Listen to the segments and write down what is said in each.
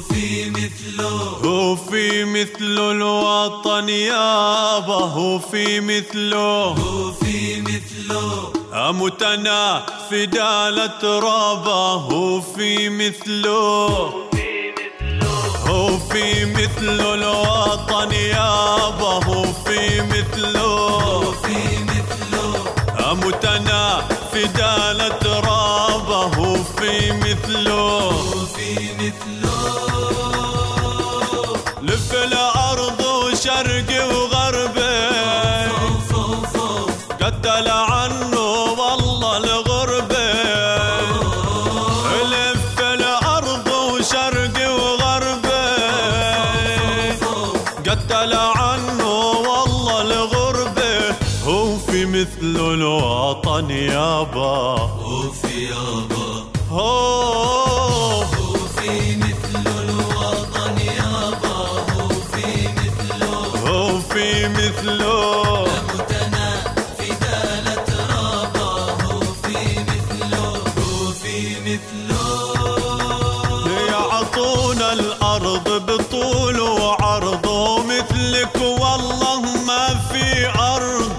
هو في مثله. هو في مثله الوطن يابا هو في مثله هو في مثله. أموتنا فدال ترابه هو في مثله هو في مثله الوطن يابا هو في مثله هو في مثله. أموتنا فدال ترابه هو في مثله هو في مثله. قتل عنه والله الغربة. لف الأرض وشرقي وغربي قتل عنه والله الغربة. هو في مثله الوطن يابا هو في يابا هو في يعطونا الأرض بطول وعرض ومثلك والله ما في أرض.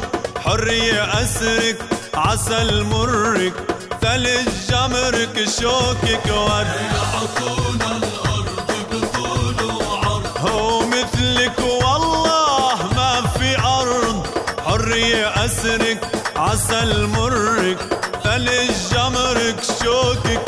حرية أسرك عسل مرك ثلج جمرك شوكك ورد. يعطونا الأرض بطول وعرض. هو مثلك والله ما في أرض. حرية أسرك عسل مرك ثلج جمرك شوكك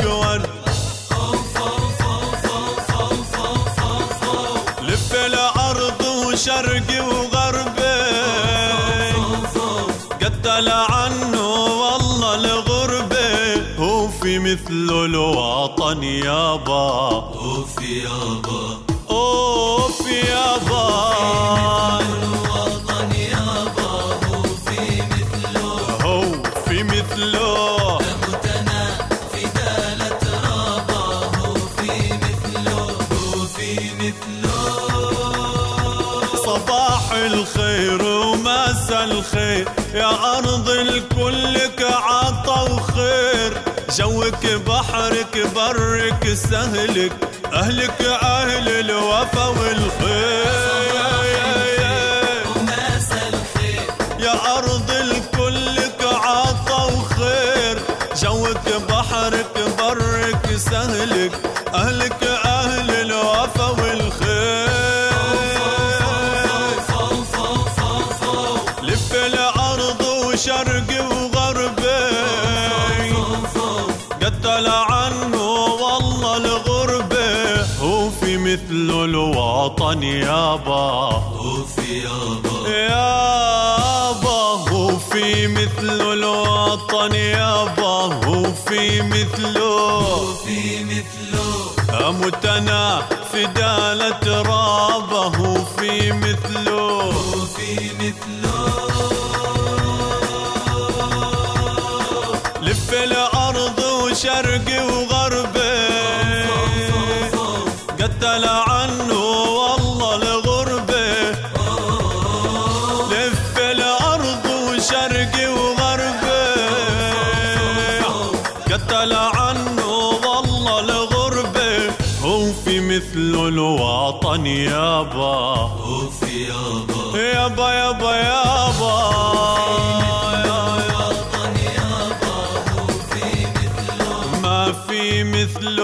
رابا هو في مثله. هو في مثله. صباح الخير ومساء الخير يا أرض جوك بحرك برك سهلك أهلك أهل الوفا والخير. قتل عنه والله الغربة هو في مثله الوطن يابا هو في يابا يابا هو في مثله الوطن يابا هو في مثله في مثله أموتنا فدالة رابة. هو في مثله هو في مثله هو في مثله الوطن يابا هو في يابا يابا يابا يابا ما في مثله